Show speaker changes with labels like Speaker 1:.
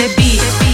Speaker 1: the beat.